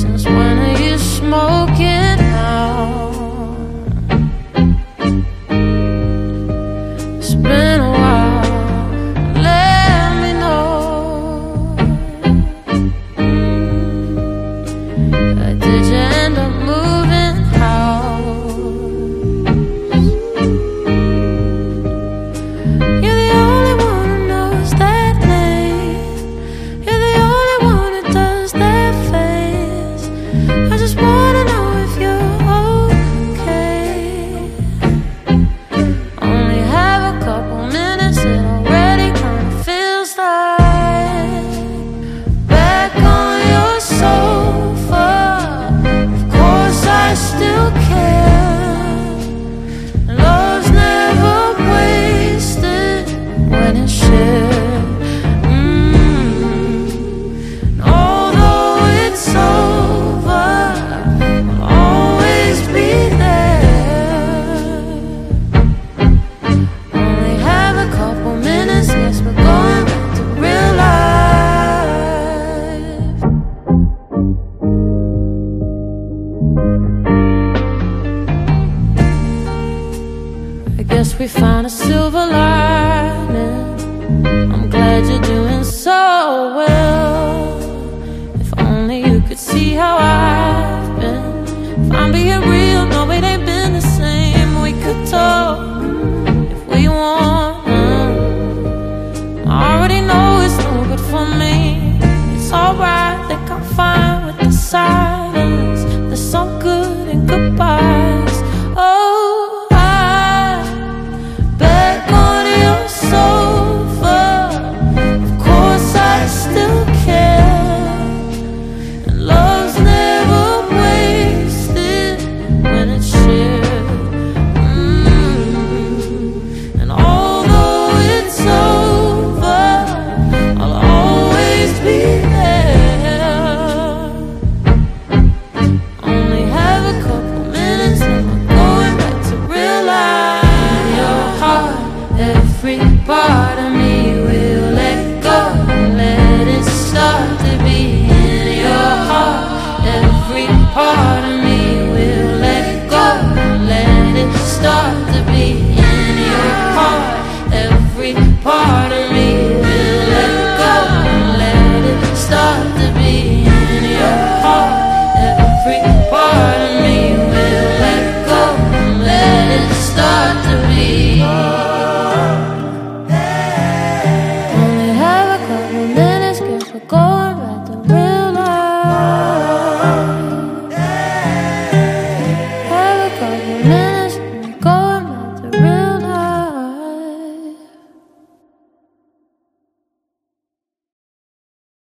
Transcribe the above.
Since when are you smoking now? It's been a I guess we found a silver lining. I'm glad you're doing.